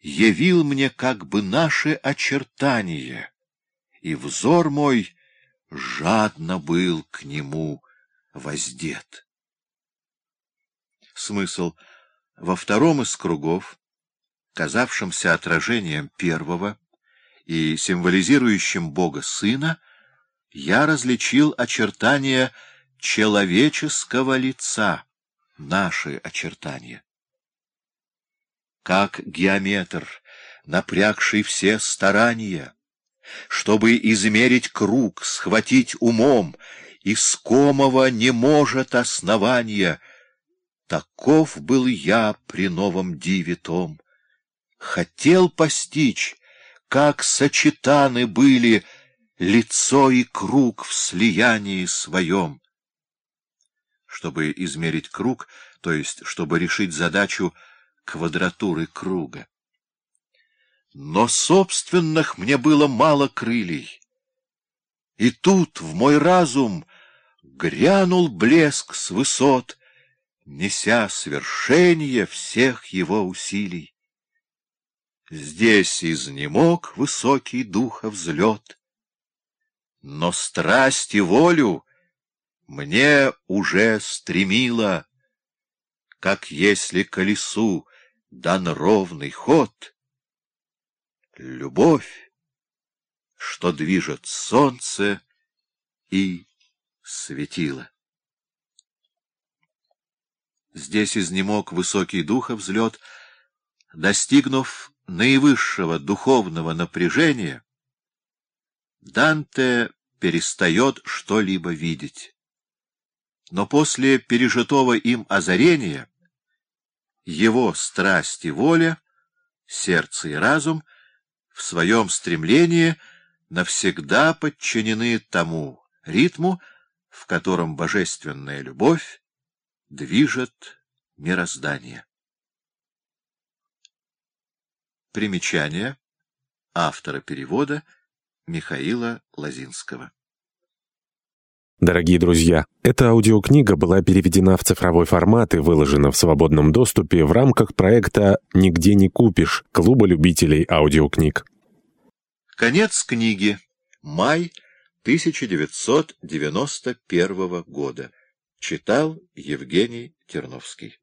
явил мне как бы наши очертания, и взор мой жадно был к нему воздет. Смысл во втором из кругов, казавшемся отражением первого и символизирующим Бога Сына, я различил очертания человеческого лица, наши очертания. Как геометр, напрягший все старания, чтобы измерить круг, схватить умом, искомого не может основания. Таков был я при новом диве том. Хотел постичь, как сочетаны были лицо и круг в слиянии своем. Чтобы измерить круг, то есть чтобы решить задачу квадратуры круга. Но собственных мне было мало крыльей. И тут в мой разум грянул блеск с высот, неся свершение всех его усилий. Здесь изнемог высокий духа взлет, но страсть и волю мне уже стремила, как если колесу дан ровный ход — любовь, что движет солнце и светило. Здесь изнемог высокий духа взлет, достигнув наивысшего духовного напряжения, Данте перестает что-либо видеть. Но после пережитого им озарения его страсть и воля, сердце и разум — в своем стремлении навсегда подчинены тому ритму, в котором божественная любовь движет мироздание. Примечание автора перевода Михаила Лазинского Дорогие друзья, эта аудиокнига была переведена в цифровой формат и выложена в свободном доступе в рамках проекта «Нигде не купишь» Клуба любителей аудиокниг. Конец книги. Май 1991 года. Читал Евгений Терновский.